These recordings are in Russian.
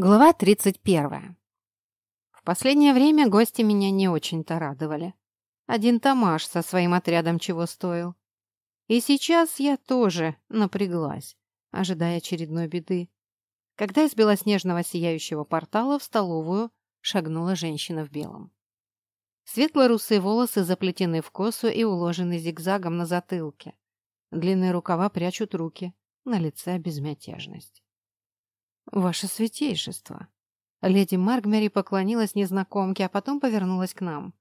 Глава 31. В последнее время гости меня не очень-то радовали. Один Тамаш со своим отрядом чего стоил. И сейчас я тоже напряглась, ожидая очередной беды. Когда из белоснежного сияющего портала в столовую шагнула женщина в белом. Светло-русые волосы заплетены в косу и уложены зигзагом на затылке. Длинные рукава прячут руки, на лице безмятежность. «Ваше святейшество!» Леди Маргмери поклонилась незнакомке, а потом повернулась к нам.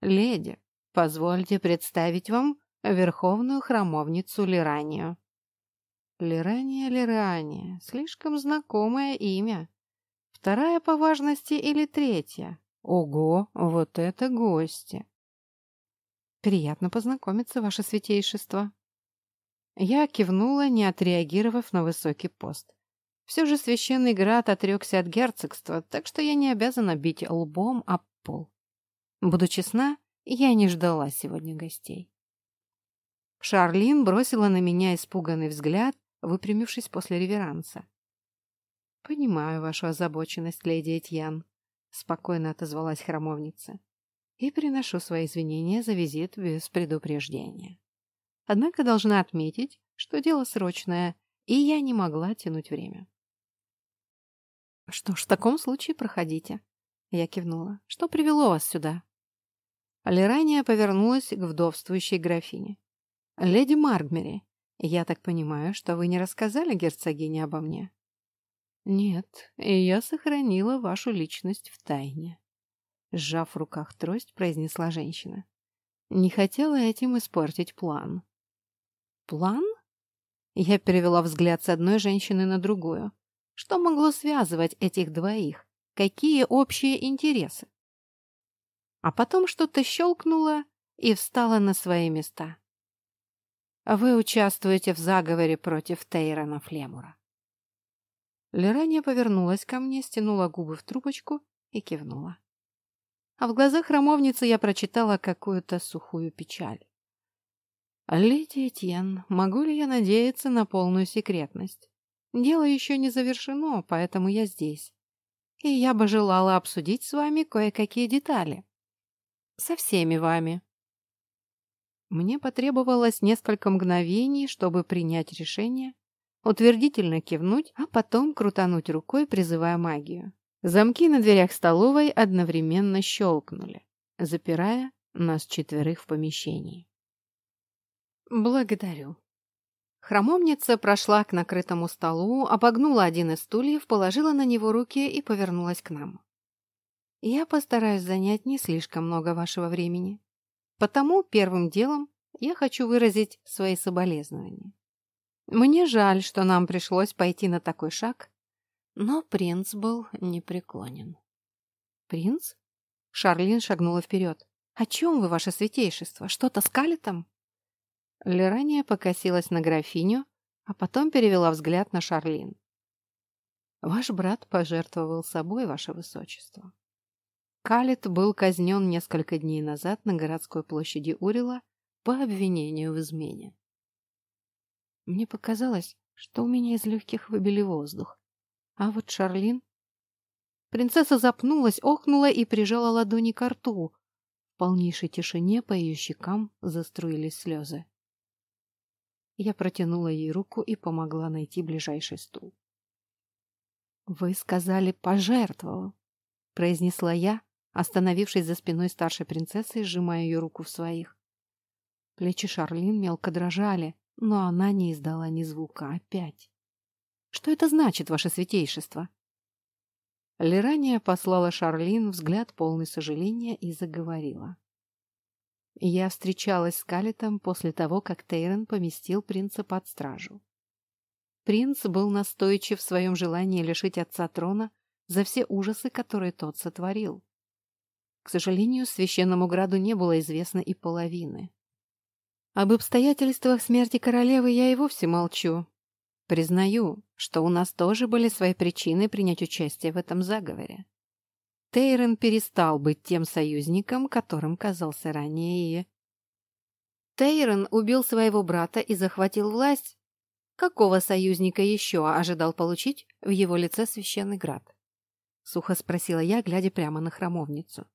«Леди, позвольте представить вам верховную храмовницу Лиранию». Лирания, Лирания, слишком знакомое имя. Вторая по важности или третья? Ого, вот это гости! Приятно познакомиться, ваше святейшество. Я кивнула, не отреагировав на высокий пост. Все же священный град отрекся от герцогства, так что я не обязана бить лбом об пол. Буду честна, я не ждала сегодня гостей. Шарлин бросила на меня испуганный взгляд, выпрямившись после реверанса. «Понимаю вашу озабоченность, леди Этьян», — спокойно отозвалась храмовница. «И приношу свои извинения за визит без предупреждения. Однако должна отметить, что дело срочное, и я не могла тянуть время. «Что ж, в таком случае проходите». Я кивнула. «Что привело вас сюда?» Лерания повернулась к вдовствующей графине. «Леди Маргмери, я так понимаю, что вы не рассказали герцогине обо мне?» «Нет, и я сохранила вашу личность в тайне», — сжав в руках трость, произнесла женщина. «Не хотела этим испортить план». «План?» Я перевела взгляд с одной женщины на другую. Что могло связывать этих двоих? Какие общие интересы? А потом что-то щелкнуло и встало на свои места. Вы участвуете в заговоре против Тейрона Флемура. Лерания повернулась ко мне, стянула губы в трубочку и кивнула. А в глазах храмовницы я прочитала какую-то сухую печаль. «Леди Этьен, могу ли я надеяться на полную секретность? Дело еще не завершено, поэтому я здесь. И я бы желала обсудить с вами кое-какие детали. Со всеми вами. Мне потребовалось несколько мгновений, чтобы принять решение, утвердительно кивнуть, а потом крутануть рукой, призывая магию. Замки на дверях столовой одновременно щелкнули, запирая нас четверых в помещении. «Благодарю», Хромовница прошла к накрытому столу, обогнула один из стульев, положила на него руки и повернулась к нам. «Я постараюсь занять не слишком много вашего времени. Потому первым делом я хочу выразить свои соболезнования. Мне жаль, что нам пришлось пойти на такой шаг, но принц был непреклонен». «Принц?» Шарлин шагнула вперед. «О чем вы, ваше святейшество? Что-то с Калитом?» Лерания покосилась на графиню, а потом перевела взгляд на Шарлин. «Ваш брат пожертвовал собой, ваше высочество». Калит был казнен несколько дней назад на городской площади Урила по обвинению в измене. Мне показалось, что у меня из легких выбили воздух. А вот Шарлин... Принцесса запнулась, охнула и прижала ладони к рту. В полнейшей тишине по ее щекам заструились слезы. Я протянула ей руку и помогла найти ближайший стул. «Вы сказали, пожертвовал», — произнесла я, остановившись за спиной старшей принцессы и сжимая ее руку в своих. Плечи Шарлин мелко дрожали, но она не издала ни звука опять. «Что это значит, ваше святейшество?» Лирания послала Шарлин взгляд полный сожаления и заговорила. Я встречалась с Калитом после того, как Тейрон поместил принца под стражу. Принц был настойчив в своем желании лишить отца трона за все ужасы, которые тот сотворил. К сожалению, священному граду не было известно и половины. Об обстоятельствах смерти королевы я и вовсе молчу. Признаю, что у нас тоже были свои причины принять участие в этом заговоре. Тейрон перестал быть тем союзником, которым казался ранее. Тейрон убил своего брата и захватил власть. Какого союзника еще ожидал получить в его лице священный град? сухо спросила я, глядя прямо на храмовницу.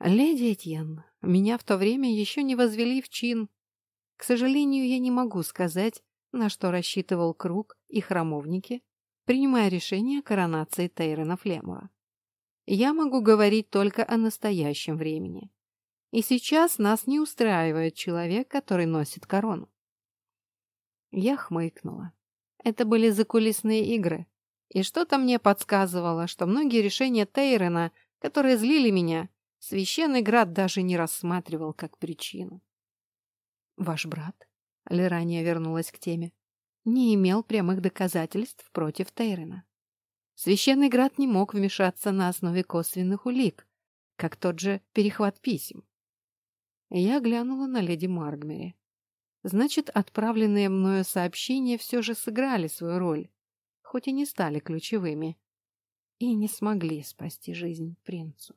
«Леди Этьен, меня в то время еще не возвели в чин. К сожалению, я не могу сказать, на что рассчитывал круг и храмовники, принимая решение о коронации Тейрона Флемура. Я могу говорить только о настоящем времени. И сейчас нас не устраивает человек, который носит корону. Я хмыкнула. Это были закулисные игры. И что-то мне подсказывало, что многие решения Тейрона, которые злили меня, Священный Град даже не рассматривал как причину. Ваш брат, Лерания вернулась к теме, не имел прямых доказательств против Тейрена. Священный Град не мог вмешаться на основе косвенных улик, как тот же перехват писем. Я глянула на леди Маргмери. Значит, отправленные мною сообщения все же сыграли свою роль, хоть и не стали ключевыми, и не смогли спасти жизнь принцу.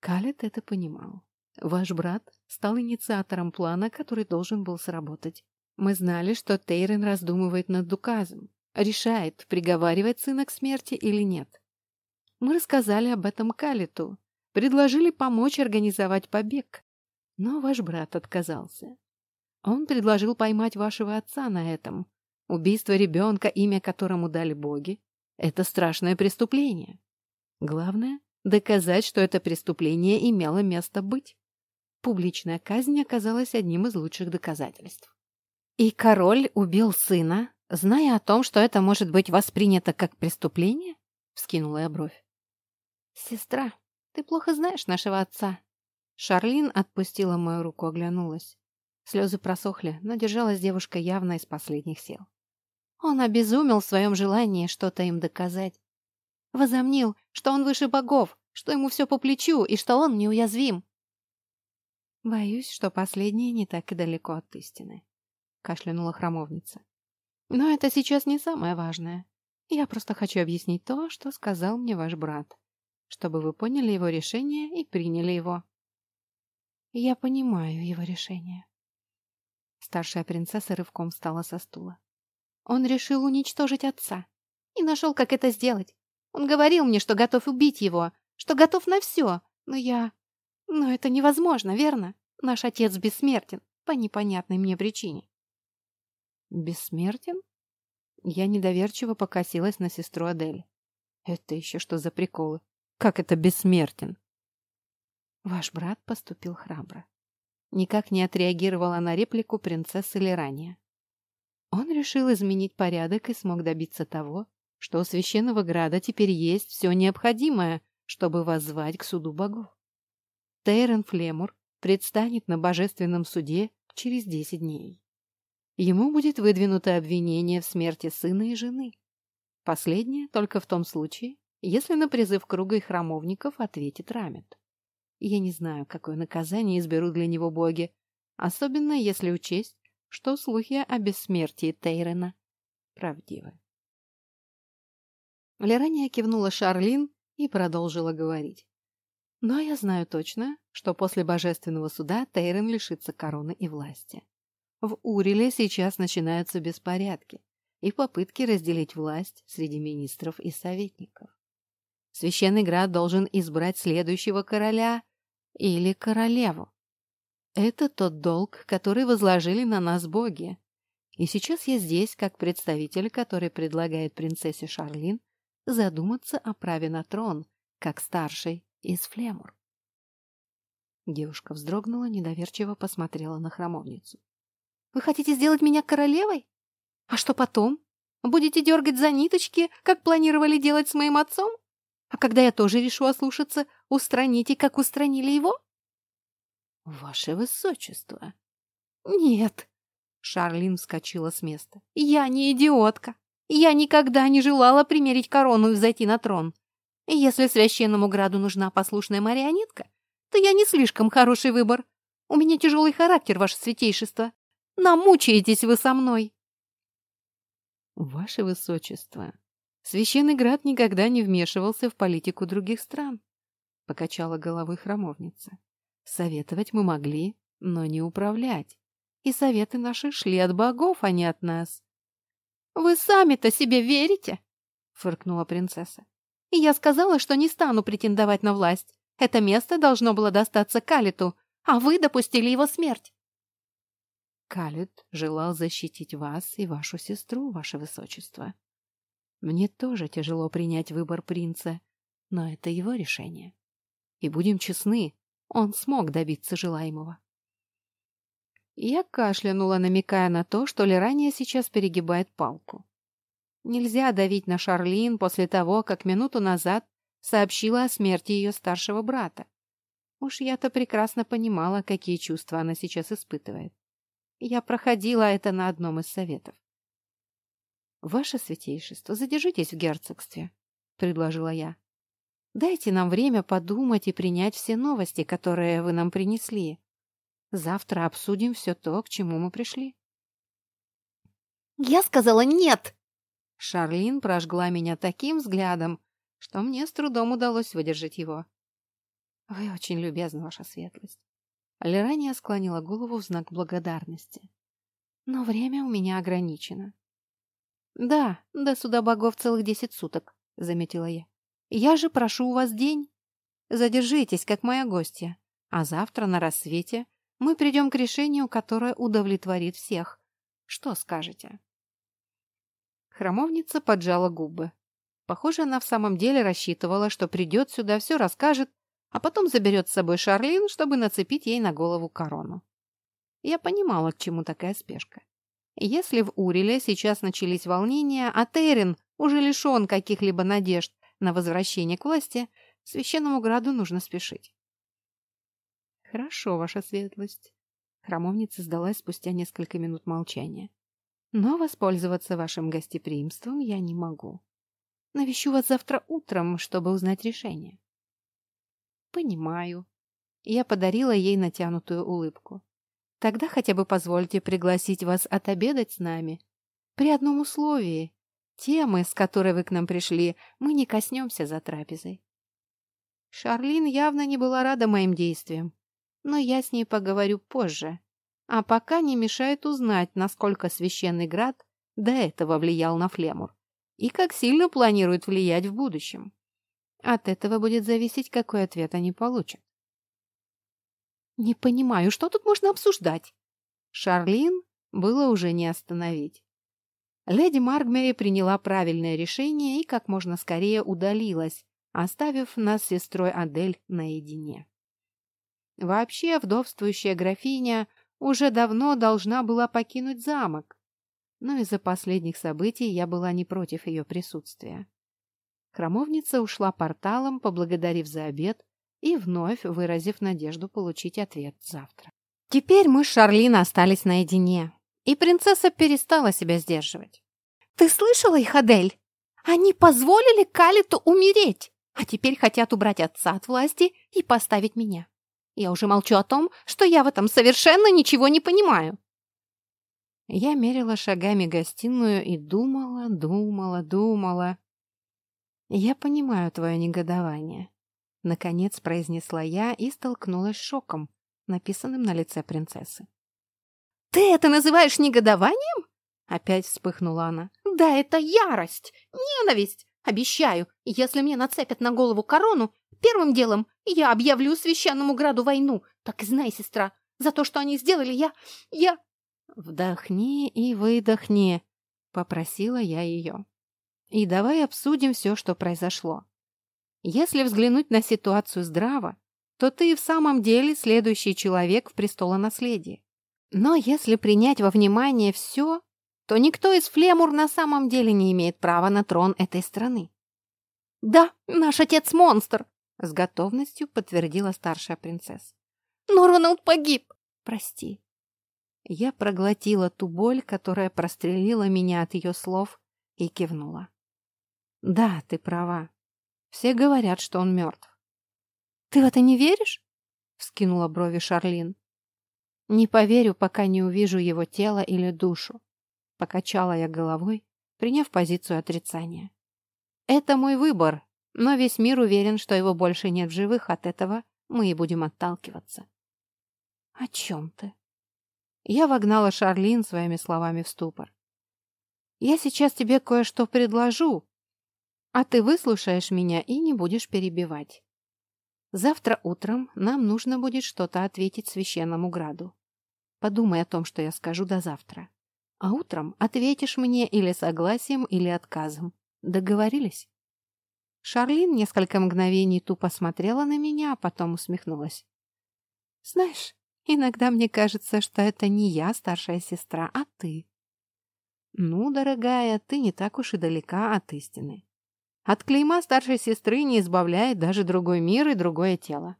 Калет это понимал. Ваш брат стал инициатором плана, который должен был сработать. Мы знали, что Тейрен раздумывает над указом, решает, приговаривать сына к смерти или нет. Мы рассказали об этом Калиту, предложили помочь организовать побег. Но ваш брат отказался. Он предложил поймать вашего отца на этом. Убийство ребенка, имя которому дали боги, это страшное преступление. Главное — доказать, что это преступление имело место быть. Публичная казнь оказалась одним из лучших доказательств. И король убил сына, зная о том, что это может быть воспринято как преступление? Вскинула я бровь. Сестра, ты плохо знаешь нашего отца. Шарлин отпустила мою руку, оглянулась. Слезы просохли, но держалась девушка явно из последних сил. Он обезумел в своем желании что-то им доказать. Возомнил, что он выше богов, что ему все по плечу и что он неуязвим. Боюсь, что последнее не так и далеко от истины, кашлянула храмовница. Но это сейчас не самое важное. Я просто хочу объяснить то, что сказал мне ваш брат, чтобы вы поняли его решение и приняли его. Я понимаю его решение. Старшая принцесса рывком встала со стула. Он решил уничтожить отца и нашел, как это сделать. Он говорил мне, что готов убить его, что готов на все, но я... Но это невозможно, верно? Наш отец бессмертен по непонятной мне причине. Бессмертен? Я недоверчиво покосилась на сестру Адель. Это еще что за приколы? Как это бессмертен? Ваш брат поступил храбро. Никак не отреагировала на реплику принцессы Лерания. Он решил изменить порядок и смог добиться того, что у священного града теперь есть все необходимое, чтобы воззвать к суду богов. Тейрон Флемур предстанет на божественном суде через десять дней. Ему будет выдвинуто обвинение в смерти сына и жены. Последнее только в том случае, если на призыв круга и храмовников ответит Рамет. Я не знаю, какое наказание изберут для него боги, особенно если учесть, что слухи о бессмертии Тейрена правдивы. Лерания кивнула Шарлин и продолжила говорить. Но я знаю точно, что после божественного суда Тейрен лишится короны и власти. В Уриле сейчас начинаются беспорядки и попытки разделить власть среди министров и советников. Священный град должен избрать следующего короля или королеву. Это тот долг, который возложили на нас боги. И сейчас я здесь, как представитель, который предлагает принцессе Шарлин задуматься о праве на трон, как старший из Флемур. Девушка вздрогнула, недоверчиво посмотрела на храмовницу. «Вы хотите сделать меня королевой? А что потом? Будете дергать за ниточки, как планировали делать с моим отцом? А когда я тоже решу ослушаться, устраните, как устранили его?» «Ваше высочество!» «Нет!» Шарлин вскочила с места. «Я не идиотка! Я никогда не желала примерить корону и взойти на трон. Если священному граду нужна послушная марионетка, то я не слишком хороший выбор. У меня тяжелый характер, ваше святейшество. Намучаетесь вы со мной!» «Ваше высочество, священный град никогда не вмешивался в политику других стран», — покачала головой храмовница. «Советовать мы могли, но не управлять. И советы наши шли от богов, а не от нас». «Вы сами-то себе верите?» — фыркнула принцесса. И я сказала, что не стану претендовать на власть. Это место должно было достаться Калиту, а вы допустили его смерть. Калит желал защитить вас и вашу сестру, ваше высочество. Мне тоже тяжело принять выбор принца, но это его решение. И будем честны, он смог добиться желаемого. Я кашлянула, намекая на то, что Лерания сейчас перегибает палку. Нельзя давить на Шарлин после того, как минуту назад сообщила о смерти ее старшего брата. Уж я-то прекрасно понимала, какие чувства она сейчас испытывает. Я проходила это на одном из советов. «Ваше святейшество, задержитесь в герцогстве», — предложила я. «Дайте нам время подумать и принять все новости, которые вы нам принесли. Завтра обсудим все то, к чему мы пришли». «Я сказала нет!» Шарлин прожгла меня таким взглядом, что мне с трудом удалось выдержать его. «Вы очень любезны, ваша светлость». Лерания склонила голову в знак благодарности. «Но время у меня ограничено. «Да, до суда богов целых десять суток», — заметила я. «Я же прошу у вас день. Задержитесь, как моя гостья, а завтра на рассвете мы придем к решению, которое удовлетворит всех. Что скажете?» Хромовница поджала губы. Похоже, она в самом деле рассчитывала, что придет сюда, все расскажет, а потом заберет с собой Шарлин, чтобы нацепить ей на голову корону. Я понимала, к чему такая спешка. Если в Уриле сейчас начались волнения, а Терин уже лишен каких-либо надежд на возвращение к власти, священному граду нужно спешить. «Хорошо, ваша светлость», — храмовница сдалась спустя несколько минут молчания. «Но воспользоваться вашим гостеприимством я не могу. Навещу вас завтра утром, чтобы узнать решение». «Понимаю». Я подарила ей натянутую улыбку. Тогда хотя бы позвольте пригласить вас отобедать с нами. При одном условии. Темы, с которой вы к нам пришли, мы не коснемся за трапезой. Шарлин явно не была рада моим действиям, но я с ней поговорю позже. А пока не мешает узнать, насколько священный град до этого влиял на Флемур и как сильно планирует влиять в будущем. От этого будет зависеть, какой ответ они получат. «Не понимаю, что тут можно обсуждать?» Шарлин было уже не остановить. Леди Маргмери приняла правильное решение и как можно скорее удалилась, оставив нас с сестрой Адель наедине. Вообще, вдовствующая графиня уже давно должна была покинуть замок, но из-за последних событий я была не против ее присутствия. Храмовница ушла порталом, поблагодарив за обед, и вновь выразив надежду получить ответ завтра. Теперь мы с Шарлин остались наедине, и принцесса перестала себя сдерживать. «Ты слышала их, Адель? Они позволили Калиту умереть, а теперь хотят убрать отца от власти и поставить меня. Я уже молчу о том, что я в этом совершенно ничего не понимаю». Я мерила шагами гостиную и думала, думала, думала. Я понимаю твое негодование. Наконец произнесла я и столкнулась с шоком, написанным на лице принцессы. «Ты это называешь негодованием?» Опять вспыхнула она. «Да, это ярость, ненависть. Обещаю, если мне нацепят на голову корону, первым делом я объявлю священному граду войну. Так и знай, сестра, за то, что они сделали, я... я...» «Вдохни и выдохни», — попросила я ее. «И давай обсудим все, что произошло. Если взглянуть на ситуацию здраво, то ты в самом деле следующий человек в престолонаследии. Но если принять во внимание все, то никто из Флемур на самом деле не имеет права на трон этой страны. «Да, наш отец монстр!» — с готовностью подтвердила старшая принцесса. «Но Роналд погиб!» «Прости». Я проглотила ту боль, которая прострелила меня от ее слов, и кивнула. «Да, ты права. Все говорят, что он мертв. «Ты в это не веришь?» — вскинула брови Шарлин. «Не поверю, пока не увижу его тело или душу», — покачала я головой, приняв позицию отрицания. «Это мой выбор, но весь мир уверен, что его больше нет в живых, от этого мы и будем отталкиваться». «О чем ты?» Я вогнала Шарлин своими словами в ступор. «Я сейчас тебе кое-что предложу, А ты выслушаешь меня и не будешь перебивать. Завтра утром нам нужно будет что-то ответить священному граду. Подумай о том, что я скажу до завтра. А утром ответишь мне или согласием, или отказом. Договорились?» Шарлин несколько мгновений тупо смотрела на меня, а потом усмехнулась. «Знаешь, иногда мне кажется, что это не я, старшая сестра, а ты». «Ну, дорогая, ты не так уж и далека от истины. От клейма старшей сестры не избавляет даже другой мир и другое тело.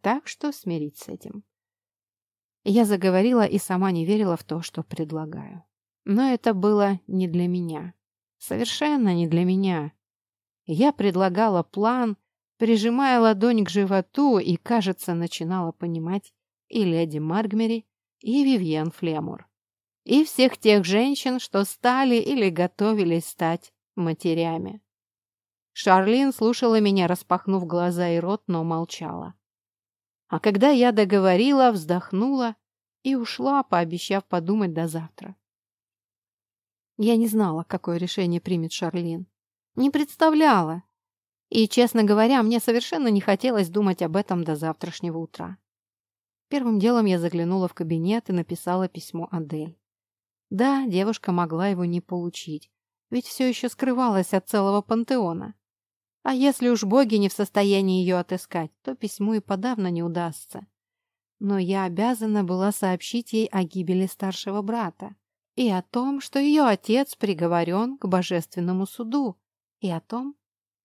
Так что смирить с этим. Я заговорила и сама не верила в то, что предлагаю. Но это было не для меня. Совершенно не для меня. Я предлагала план, прижимая ладонь к животу и, кажется, начинала понимать и леди Маргмери, и Вивьен Флемур. И всех тех женщин, что стали или готовились стать матерями. Шарлин слушала меня, распахнув глаза и рот, но молчала. А когда я договорила, вздохнула и ушла, пообещав подумать до завтра. Я не знала, какое решение примет Шарлин. Не представляла. И, честно говоря, мне совершенно не хотелось думать об этом до завтрашнего утра. Первым делом я заглянула в кабинет и написала письмо Адель. Да, девушка могла его не получить, ведь все еще скрывалась от целого пантеона. А если уж боги не в состоянии ее отыскать, то письму и подавно не удастся. Но я обязана была сообщить ей о гибели старшего брата и о том, что ее отец приговорен к божественному суду, и о том,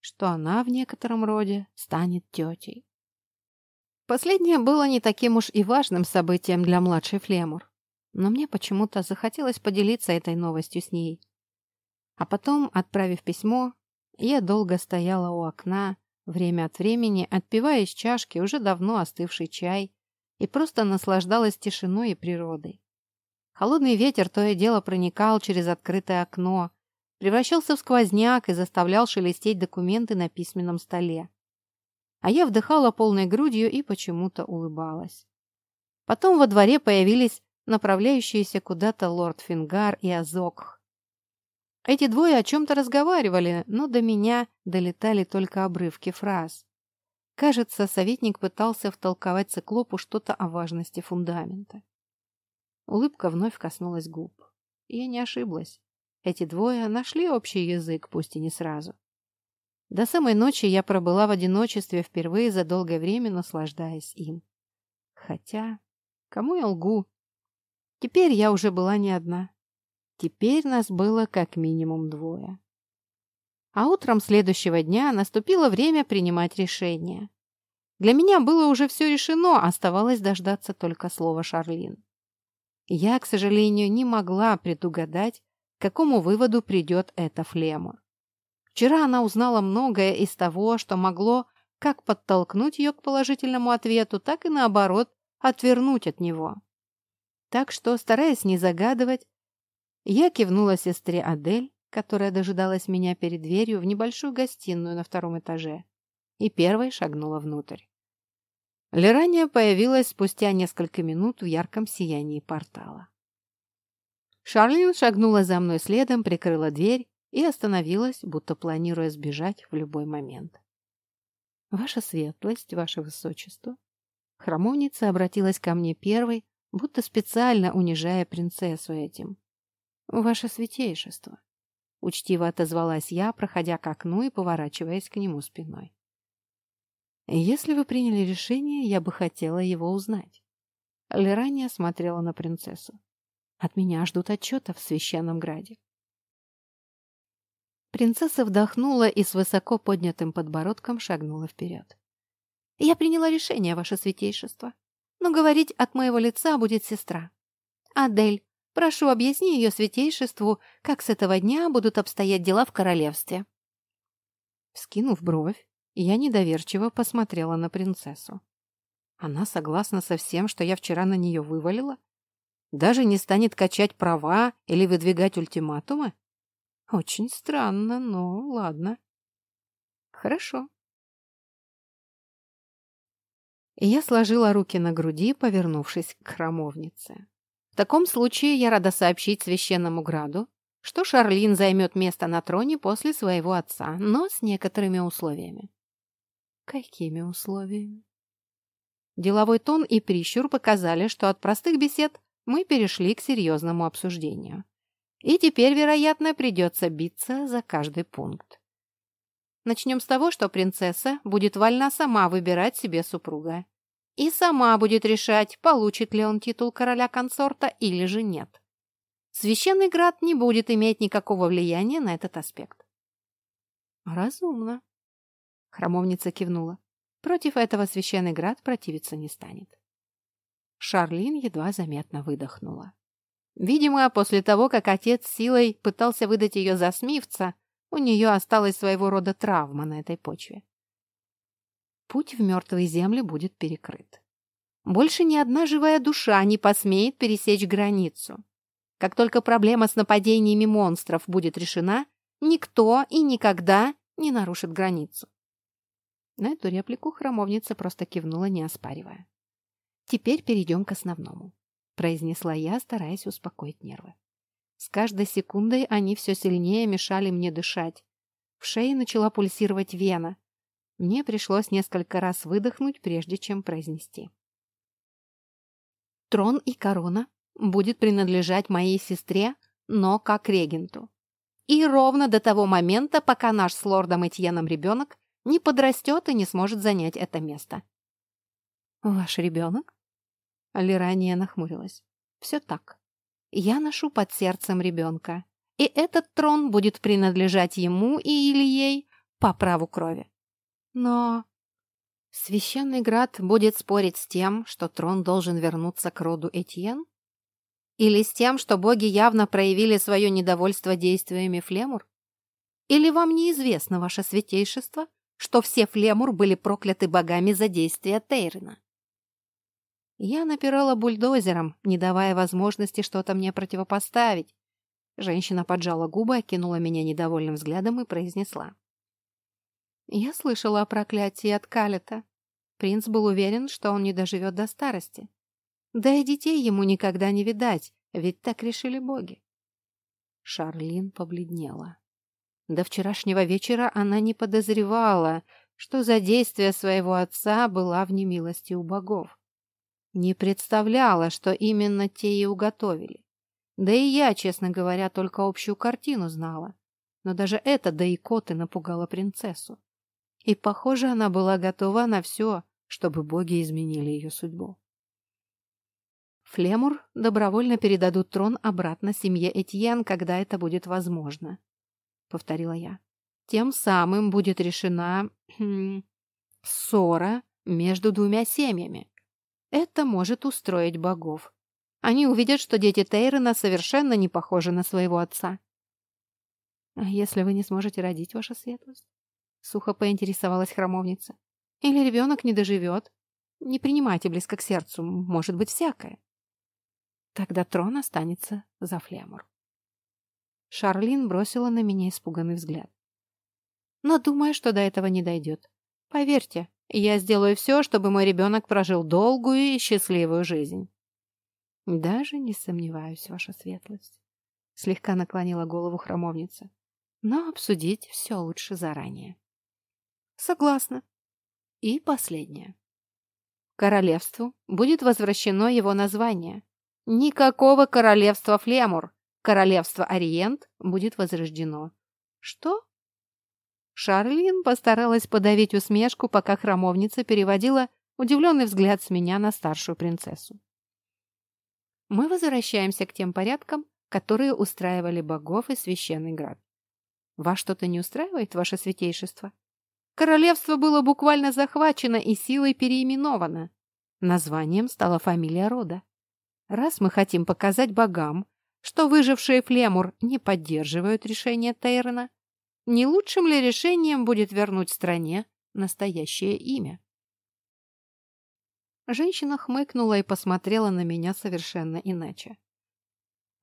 что она в некотором роде станет тетей. Последнее было не таким уж и важным событием для младшей Флемур, но мне почему-то захотелось поделиться этой новостью с ней. А потом, отправив письмо, я долго стояла у окна, время от времени отпивая из чашки уже давно остывший чай и просто наслаждалась тишиной и природой. Холодный ветер то и дело проникал через открытое окно, превращался в сквозняк и заставлял шелестеть документы на письменном столе. А я вдыхала полной грудью и почему-то улыбалась. Потом во дворе появились направляющиеся куда-то лорд Фингар и Азокх. Эти двое о чем-то разговаривали, но до меня долетали только обрывки фраз. Кажется, советник пытался втолковать циклопу что-то о важности фундамента. Улыбка вновь коснулась губ. Я не ошиблась. Эти двое нашли общий язык, пусть и не сразу. До самой ночи я пробыла в одиночестве впервые за долгое время, наслаждаясь им. Хотя, кому я лгу? Теперь я уже была не одна. Теперь нас было как минимум двое. А утром следующего дня наступило время принимать решение. Для меня было уже все решено, оставалось дождаться только слова Шарлин. Я, к сожалению, не могла предугадать, к какому выводу придет эта Флемур. Вчера она узнала многое из того, что могло как подтолкнуть ее к положительному ответу, так и наоборот отвернуть от него. Так что, стараясь не загадывать, я кивнула сестре Адель, которая дожидалась меня перед дверью в небольшую гостиную на втором этаже, и первой шагнула внутрь. Лерания появилась спустя несколько минут в ярком сиянии портала. Шарлин шагнула за мной следом, прикрыла дверь и остановилась, будто планируя сбежать в любой момент. «Ваша светлость, ваше высочество!» Храмовница обратилась ко мне первой, будто специально унижая принцессу этим. «Ваше святейшество!» Учтиво отозвалась я, проходя к окну и поворачиваясь к нему спиной. «Если вы приняли решение, я бы хотела его узнать». Лерания смотрела на принцессу. «От меня ждут отчета в священном граде». Принцесса вдохнула и с высоко поднятым подбородком шагнула вперед. «Я приняла решение, ваше святейшество, но говорить от моего лица будет сестра. Адель, Прошу, объясни ее святейшеству, как с этого дня будут обстоять дела в королевстве». Скинув бровь, я недоверчиво посмотрела на принцессу. Она согласна со всем, что я вчера на нее вывалила? Даже не станет качать права или выдвигать ультиматумы? Очень странно, но ладно. Хорошо. Я сложила руки на груди, повернувшись к храмовнице. Таком случае я рада сообщить священному граду, что Шарлин займет место на троне после своего отца, но с некоторыми условиями. Какими условиями? Деловой тон и прищур показали, что от простых бесед мы перешли к серьезному обсуждению. И теперь, вероятно, придется биться за каждый пункт. Начнем с того, что принцесса будет вольна сама выбирать себе супруга. И сама будет решать, получит ли он титул короля-консорта или же нет. Священный град не будет иметь никакого влияния на этот аспект. Разумно. Храмовница кивнула. Против этого священный град противиться не станет. Шарлин едва заметно выдохнула. Видимо, после того, как отец силой пытался выдать ее за смивца, у нее осталась своего рода травма на этой почве. Путь в мертвые земли будет перекрыт. Больше ни одна живая душа не посмеет пересечь границу. Как только проблема с нападениями монстров будет решена, никто и никогда не нарушит границу. На эту реплику храмовница просто кивнула, не оспаривая. «Теперь перейдем к основному», — произнесла я, стараясь успокоить нервы. С каждой секундой они все сильнее мешали мне дышать. В шее начала пульсировать вена. Мне пришлось несколько раз выдохнуть, прежде чем произнести. Трон и корона будет принадлежать моей сестре, но как регенту. И ровно до того момента, пока наш с лордом Этьеном ребенок не подрастет и не сможет занять это место. «Ваш ребенок?» Лирания нахмурилась. «Все так. Я ношу под сердцем ребенка, и этот трон будет принадлежать ему и или ей по праву крови. Но Священный Град будет спорить с тем, что трон должен вернуться к роду Этьен? Или с тем, что боги явно проявили свое недовольство действиями Флемур? Или вам неизвестно, ваше святейшество, что все Флемур были прокляты богами за действия Тейрена. Я напирала бульдозером, не давая возможности что-то мне противопоставить. Женщина поджала губы, окинула меня недовольным взглядом и произнесла. Я слышала о проклятии от Калета. Принц был уверен, что он не доживет до старости. Да и детей ему никогда не видать, ведь так решили боги. Шарлин побледнела. До вчерашнего вечера она не подозревала, что за действия своего отца была в немилости у богов. Не представляла, что именно те и уготовили. Да и я, честно говоря, только общую картину знала. Но даже это да и коты напугала принцессу. И, похоже, она была готова на все, чтобы боги изменили ее судьбу. Флемур добровольно передадут трон обратно семье Этьен, когда это будет возможно. — повторила я. «Тем самым будет решена хм, ссора между двумя семьями. Это может устроить богов. Они увидят, что дети Тейрона совершенно не похожи на своего отца». «А если вы не сможете родить, ваша светлость?» — сухо поинтересовалась храмовница. «Или ребенок не доживет? Не принимайте близко к сердцу, может быть всякое». Тогда трон останется за Флемур. Шарлин бросила на меня испуганный взгляд. Но думаю, что до этого не дойдет. Поверьте, я сделаю все, чтобы мой ребенок прожил долгую и счастливую жизнь. Даже не сомневаюсь, ваша светлость. Слегка наклонила голову храмовница. Но обсудить все лучше заранее. Согласна. И последнее. Королевству будет возвращено его название. Никакого королевства Флемур, Королевство Ориент будет возрождено. Что? Шарлин постаралась подавить усмешку, пока храмовница переводила удивленный взгляд с меня на старшую принцессу. Мы возвращаемся к тем порядкам, которые устраивали богов и священный град. Вас что-то не устраивает, ваше святейшество? Королевство было буквально захвачено и силой переименовано. Названием стала фамилия рода. Раз мы хотим показать богам, что выжившие Флемур не поддерживают решение Тейрона, не лучшим ли решением будет вернуть стране настоящее имя? Женщина хмыкнула и посмотрела на меня совершенно иначе.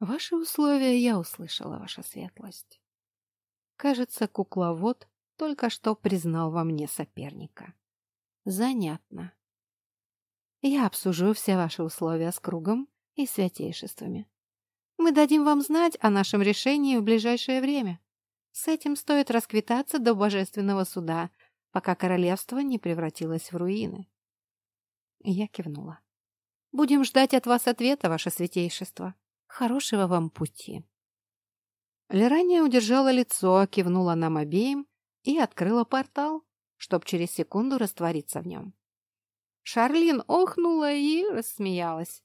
«Ваши условия я услышала, ваша светлость. Кажется, кукловод только что признал во мне соперника. Занятно. Я обсужу все ваши условия с кругом и святейшествами. Мы дадим вам знать о нашем решении в ближайшее время. С этим стоит расквитаться до божественного суда, пока королевство не превратилось в руины. Я кивнула. Будем ждать от вас ответа, ваше святейшество. Хорошего вам пути. Лерания удержала лицо, кивнула нам обеим и открыла портал, чтоб через секунду раствориться в нем. Шарлин охнула и рассмеялась.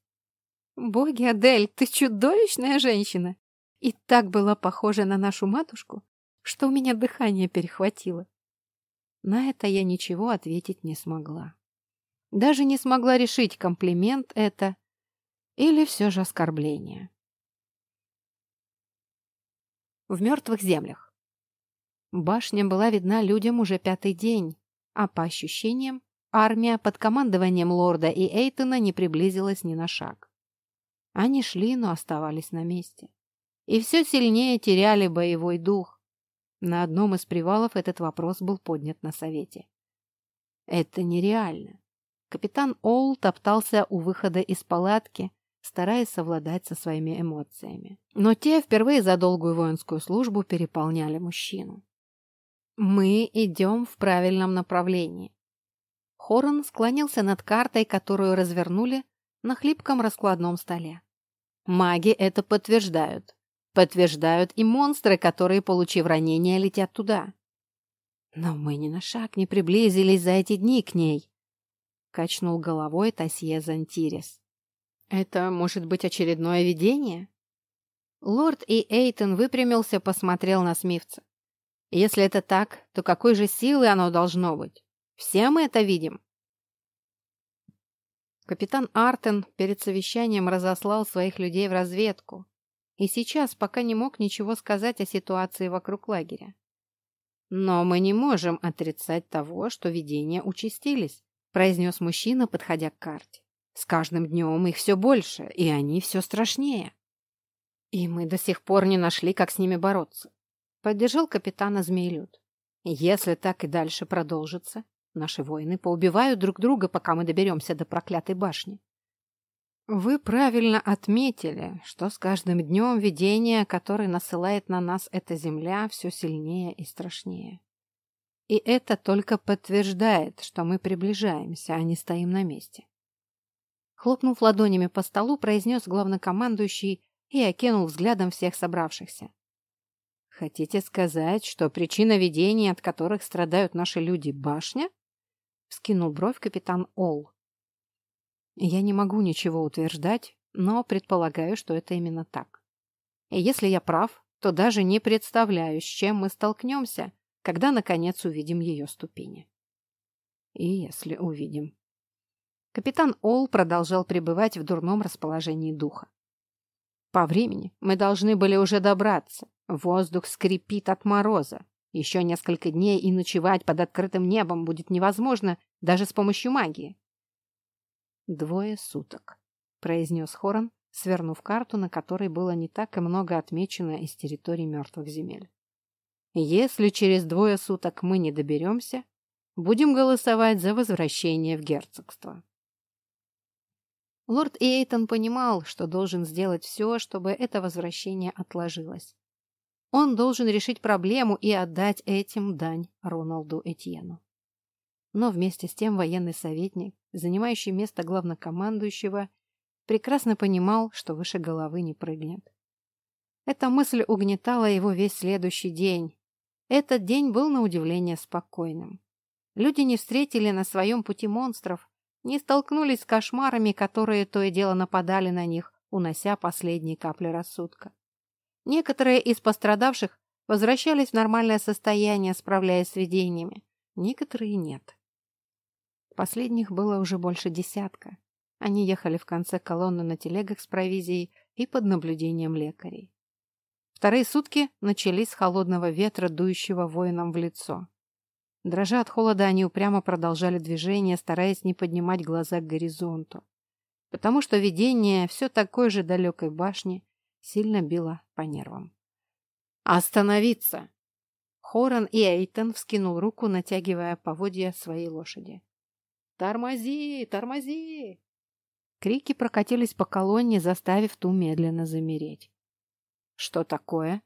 «Боги, Адель, ты чудовищная женщина!» И так была похожа на нашу матушку, что у меня дыхание перехватило. На это я ничего ответить не смогла. Даже не смогла решить, комплимент это или все же оскорбление. В мертвых землях. Башня была видна людям уже пятый день, а по ощущениям Армия под командованием лорда и Эйтона не приблизилась ни на шаг. Они шли, но оставались на месте. И все сильнее теряли боевой дух. На одном из привалов этот вопрос был поднят на совете. Это нереально. Капитан Оул топтался у выхода из палатки, стараясь совладать со своими эмоциями. Но те впервые за долгую воинскую службу переполняли мужчину. «Мы идем в правильном направлении. Хорн склонился над картой, которую развернули на хлипком раскладном столе. Маги это подтверждают. Подтверждают и монстры, которые, получив ранения, летят туда. Но мы ни на шаг не приблизились за эти дни к ней. Качнул головой Тасье Зантирис. Это может быть очередное видение? Лорд и Эйтон выпрямился, посмотрел на Смивца. Если это так, то какой же силы оно должно быть? Все мы это видим. Капитан Артен перед совещанием разослал своих людей в разведку и сейчас пока не мог ничего сказать о ситуации вокруг лагеря. «Но мы не можем отрицать того, что видения участились», произнес мужчина, подходя к карте. «С каждым днем их все больше, и они все страшнее. И мы до сих пор не нашли, как с ними бороться», поддержал капитана Змеилюд. «Если так и дальше продолжится, Наши воины поубивают друг друга, пока мы доберемся до проклятой башни. Вы правильно отметили, что с каждым днем видение, которое насылает на нас эта земля, все сильнее и страшнее. И это только подтверждает, что мы приближаемся, а не стоим на месте. Хлопнув ладонями по столу, произнес главнокомандующий и окинул взглядом всех собравшихся. Хотите сказать, что причина видений, от которых страдают наши люди, башня? Скинул бровь капитан Ол. Я не могу ничего утверждать, но предполагаю, что это именно так. И если я прав, то даже не представляю, с чем мы столкнемся, когда, наконец, увидим ее ступени. И если увидим. Капитан Ол продолжал пребывать в дурном расположении духа. По времени мы должны были уже добраться. Воздух скрипит от мороза. Еще несколько дней и ночевать под открытым небом будет невозможно даже с помощью магии. «Двое суток», — произнес Хорон, свернув карту, на которой было не так и много отмечено из территории мертвых земель. «Если через двое суток мы не доберемся, будем голосовать за возвращение в герцогство». Лорд Эйтон понимал, что должен сделать все, чтобы это возвращение отложилось. Он должен решить проблему и отдать этим дань Роналду Этьену. Но вместе с тем военный советник, занимающий место главнокомандующего, прекрасно понимал, что выше головы не прыгнет. Эта мысль угнетала его весь следующий день. Этот день был на удивление спокойным. Люди не встретили на своем пути монстров, не столкнулись с кошмарами, которые то и дело нападали на них, унося последние капли рассудка. Некоторые из пострадавших возвращались в нормальное состояние, справляясь с видениями. Некоторые нет. Последних было уже больше десятка. Они ехали в конце колонны на телегах с провизией и под наблюдением лекарей. Вторые сутки начались с холодного ветра, дующего воинам в лицо. Дрожа от холода, они упрямо продолжали движение, стараясь не поднимать глаза к горизонту. Потому что видение все такой же далекой башни сильно било по нервам. «Остановиться!» Хоран и Эйтон вскинул руку, натягивая поводья своей лошади. «Тормози! Тормози!» Крики прокатились по колонне, заставив ту медленно замереть. Что такое?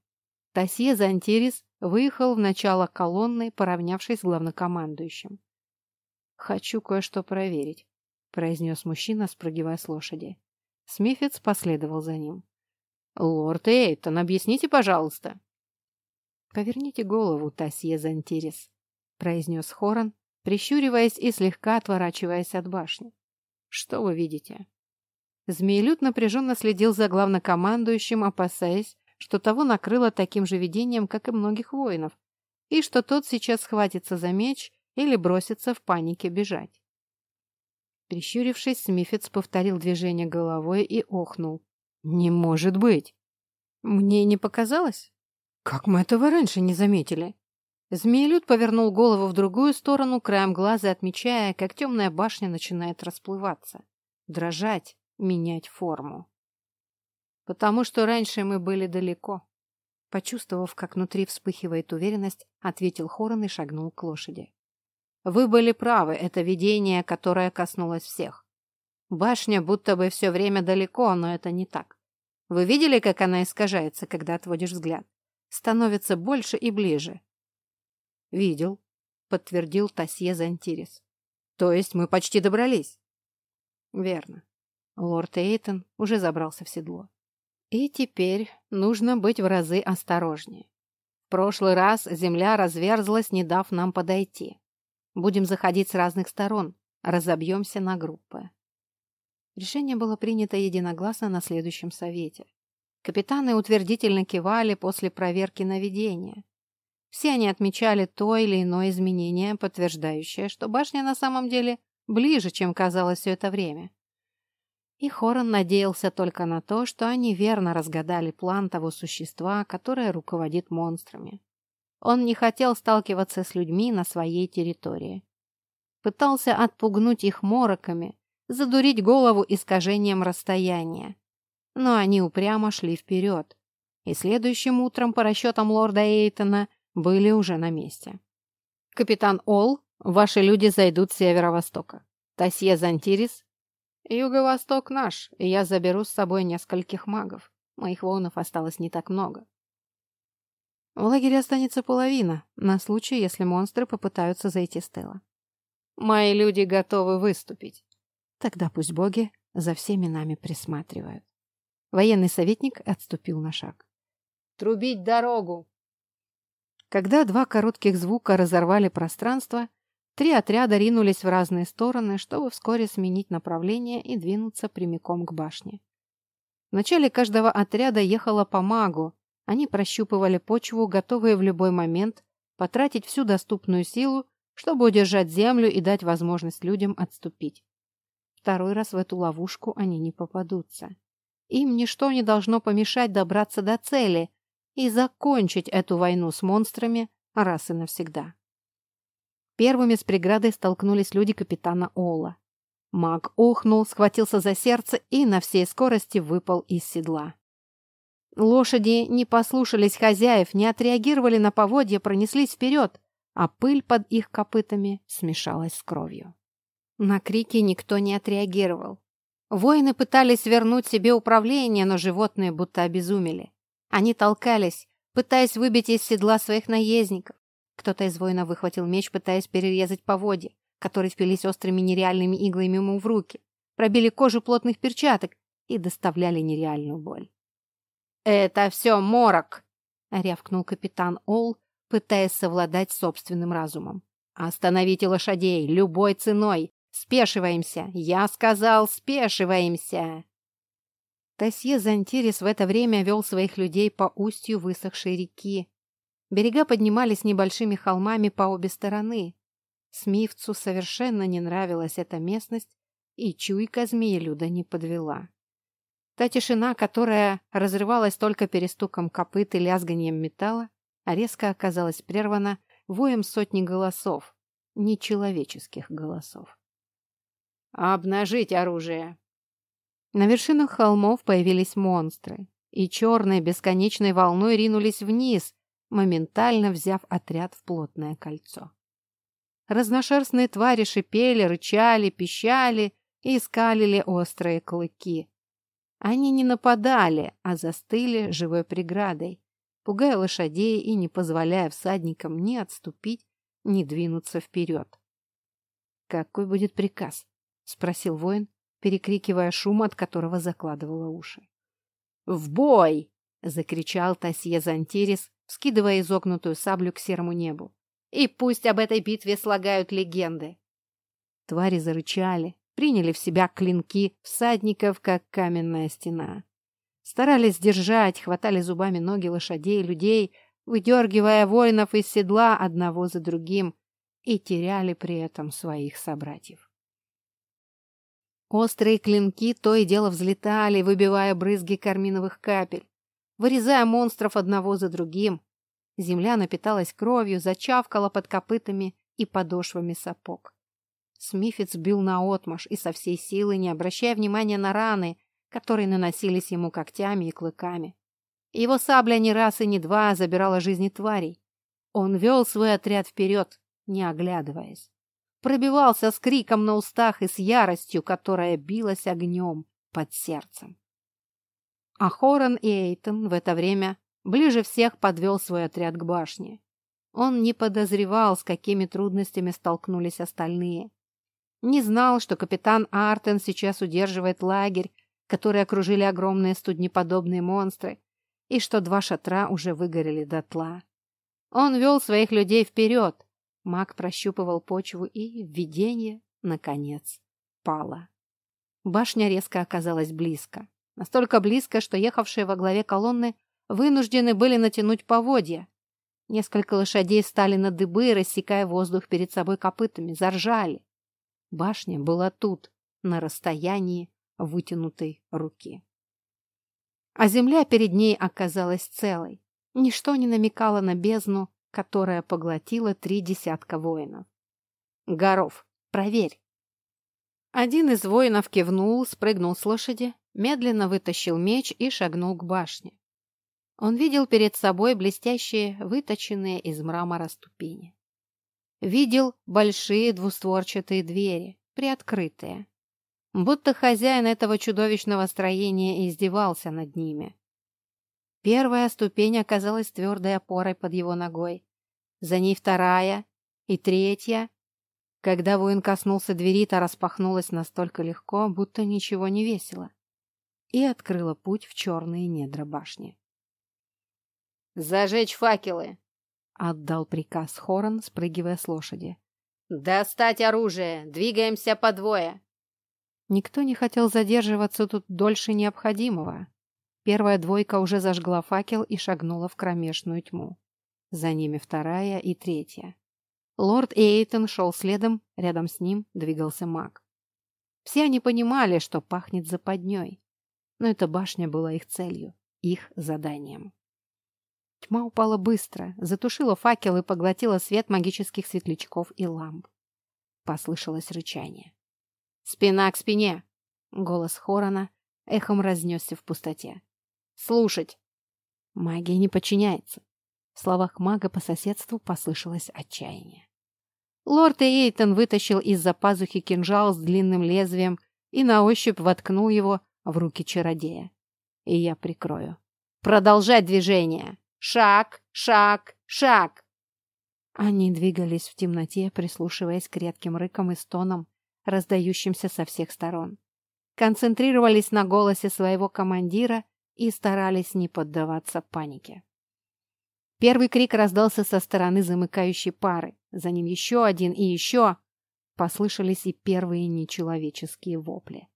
Тасье Зантирис выехал в начало колонны, поравнявшись с главнокомандующим. «Хочу кое-что проверить», — произнес мужчина, спрыгивая с лошади. Смифец последовал за ним. «Лорд Эйтон, объясните, пожалуйста». «Поверните голову, Тасье Зантирис», — произнес Хоран, прищуриваясь и слегка отворачиваясь от башни. «Что вы видите?» Змеелюд напряженно следил за главнокомандующим, опасаясь, что того накрыло таким же видением, как и многих воинов, и что тот сейчас схватится за меч или бросится в панике бежать. Прищурившись, Смифец повторил движение головой и охнул. «Не может быть!» «Мне не показалось? Как мы этого раньше не заметили?» Змеелюд повернул голову в другую сторону, краем глаза отмечая, как темная башня начинает расплываться, дрожать, менять форму. «Потому что раньше мы были далеко». Почувствовав, как внутри вспыхивает уверенность, ответил Хорон и шагнул к лошади. Вы были правы, это видение, которое коснулось всех. Башня будто бы все время далеко, но это не так. Вы видели, как она искажается, когда отводишь взгляд? Становится больше и ближе. Видел, подтвердил Тасье Зантирис. То есть мы почти добрались? Верно. Лорд Эйтон уже забрался в седло. И теперь нужно быть в разы осторожнее. В прошлый раз земля разверзлась, не дав нам подойти. Будем заходить с разных сторон, разобьемся на группы. Решение было принято единогласно на следующем совете. Капитаны утвердительно кивали после проверки наведения. Все они отмечали то или иное изменение, подтверждающее, что башня на самом деле ближе, чем казалось все это время. И Хорон надеялся только на то, что они верно разгадали план того существа, которое руководит монстрами. Он не хотел сталкиваться с людьми на своей территории. Пытался отпугнуть их мороками, задурить голову искажением расстояния. Но они упрямо шли вперед, и следующим утром, по расчетам лорда Эйтона, были уже на месте. «Капитан Ол, ваши люди зайдут с северо-востока. Тасье Зантирис. Юго-восток наш, и я заберу с собой нескольких магов. Моих воинов осталось не так много. В лагере останется половина, на случай, если монстры попытаются зайти с тыла. Мои люди готовы выступить. Тогда пусть боги за всеми нами присматривают. Военный советник отступил на шаг. «Трубить дорогу!» Когда два коротких звука разорвали пространство, три отряда ринулись в разные стороны, чтобы вскоре сменить направление и двинуться прямиком к башне. В начале каждого отряда ехала по магу, они прощупывали почву, готовые в любой момент потратить всю доступную силу, чтобы удержать землю и дать возможность людям отступить. Второй раз в эту ловушку они не попадутся. Им ничто не должно помешать добраться до цели и закончить эту войну с монстрами раз и навсегда. Первыми с преградой столкнулись люди капитана Ола. Маг охнул, схватился за сердце и на всей скорости выпал из седла. Лошади не послушались хозяев, не отреагировали на поводья, пронеслись вперед, а пыль под их копытами смешалась с кровью. На крики никто не отреагировал. Воины пытались вернуть себе управление, но животные будто обезумели. Они толкались, пытаясь выбить из седла своих наездников. Кто-то из воинов выхватил меч, пытаясь перерезать поводья, которые впились острыми нереальными иглами ему в руки, пробили кожу плотных перчаток и доставляли нереальную боль. «Это все морок!» — рявкнул капитан Ол, пытаясь совладать собственным разумом. «Остановите лошадей любой ценой! Спешиваемся! Я сказал, спешиваемся!» Тасье Зантирис в это время вел своих людей по устью высохшей реки. Берега поднимались небольшими холмами по обе стороны. Смивцу совершенно не нравилась эта местность, и чуйка змеелюда не подвела. Та тишина, которая разрывалась только перестуком копыт и лязганием металла, резко оказалась прервана воем сотни голосов, нечеловеческих голосов. «Обнажить оружие!» На вершинах холмов появились монстры, и черной бесконечной волной ринулись вниз, моментально взяв отряд в плотное кольцо. Разношерстные твари шипели, рычали, пищали и скалили острые клыки. Они не нападали, а застыли живой преградой, пугая лошадей и не позволяя всадникам ни отступить, ни двинуться вперед. «Какой будет приказ?» — спросил воин, перекрикивая шум, от которого закладывало уши. «В бой!» — закричал Тасье Зантирис, скидывая изогнутую саблю к серому небу. «И пусть об этой битве слагают легенды!» Твари зарычали, приняли в себя клинки всадников, как каменная стена. Старались держать, хватали зубами ноги лошадей, людей, выдергивая воинов из седла одного за другим, и теряли при этом своих собратьев. Острые клинки то и дело взлетали, выбивая брызги карминовых капель, вырезая монстров одного за другим. Земля напиталась кровью, зачавкала под копытами и подошвами сапог. Смифец бил наотмашь и со всей силы, не обращая внимания на раны, которые наносились ему когтями и клыками. Его сабля не раз и не два забирала жизни тварей. Он вел свой отряд вперед, не оглядываясь. Пробивался с криком на устах и с яростью, которая билась огнем под сердцем. А Хоран и Эйтон в это время ближе всех подвел свой отряд к башне. Он не подозревал, с какими трудностями столкнулись остальные. Не знал, что капитан Артен сейчас удерживает лагерь, который окружили огромные студнеподобные монстры, и что два шатра уже выгорели дотла. Он вел своих людей вперед. Маг прощупывал почву, и видение, наконец, пало. Башня резко оказалась близко. Настолько близко, что ехавшие во главе колонны вынуждены были натянуть поводья. Несколько лошадей стали на дыбы, рассекая воздух перед собой копытами, заржали. Башня была тут, на расстоянии вытянутой руки. А земля перед ней оказалась целой. Ничто не намекало на бездну, которая поглотила три десятка воинов. «Горов, проверь!» Один из воинов кивнул, спрыгнул с лошади, медленно вытащил меч и шагнул к башне. Он видел перед собой блестящие, выточенные из мрамора ступени видел большие двустворчатые двери, приоткрытые. Будто хозяин этого чудовищного строения издевался над ними. Первая ступень оказалась твердой опорой под его ногой. За ней вторая и третья. Когда воин коснулся двери, та распахнулась настолько легко, будто ничего не весело, и открыла путь в черные недра башни. «Зажечь факелы!» Отдал приказ Хорон, спрыгивая с лошади. «Достать оружие! Двигаемся по двое!» Никто не хотел задерживаться тут дольше необходимого. Первая двойка уже зажгла факел и шагнула в кромешную тьму. За ними вторая и третья. Лорд Эйтон шел следом, рядом с ним двигался маг. Все они понимали, что пахнет западней. Но эта башня была их целью, их заданием. Тьма упала быстро, затушила факел и поглотила свет магических светлячков и ламп. Послышалось рычание. «Спина к спине!» Голос Хорона эхом разнесся в пустоте. «Слушать!» Магия не подчиняется. В словах мага по соседству послышалось отчаяние. Лорд Эйтон вытащил из-за пазухи кинжал с длинным лезвием и на ощупь воткнул его в руки чародея. И я прикрою. «Продолжать движение!» Шаг, шаг, шаг!» Они двигались в темноте, прислушиваясь к редким рыкам и стонам, раздающимся со всех сторон. Концентрировались на голосе своего командира и старались не поддаваться панике. Первый крик раздался со стороны замыкающей пары, за ним еще один и еще. Послышались и первые нечеловеческие вопли.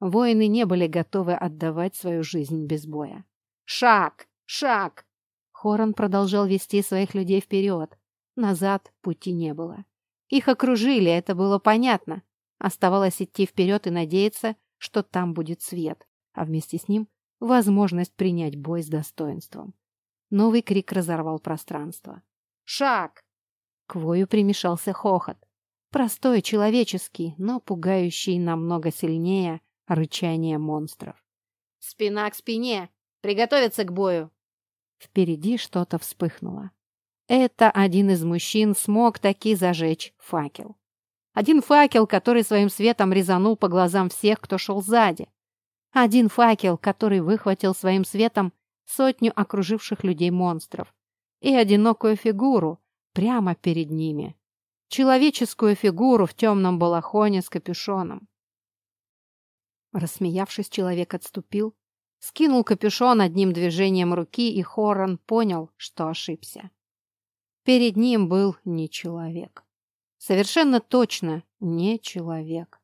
Воины не были готовы отдавать свою жизнь без боя. «Шаг! Шаг! Хорон продолжал вести своих людей вперед. Назад пути не было. Их окружили, это было понятно. Оставалось идти вперед и надеяться, что там будет свет, а вместе с ним возможность принять бой с достоинством. Новый крик разорвал пространство. «Шаг!» К вою примешался хохот. Простой, человеческий, но пугающий намного сильнее рычание монстров. «Спина к спине! Приготовиться к бою!» Впереди что-то вспыхнуло. Это один из мужчин смог таки зажечь факел. Один факел, который своим светом резанул по глазам всех, кто шел сзади. Один факел, который выхватил своим светом сотню окруживших людей монстров, и одинокую фигуру прямо перед ними. Человеческую фигуру в темном балахоне с капюшоном. Рассмеявшись, человек отступил, скинул капюшон одним движением руки, и Хорон понял, что ошибся. Перед ним был не человек. Совершенно точно не человек.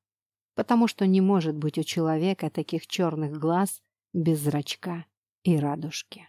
Потому что не может быть у человека таких черных глаз без зрачка и радужки.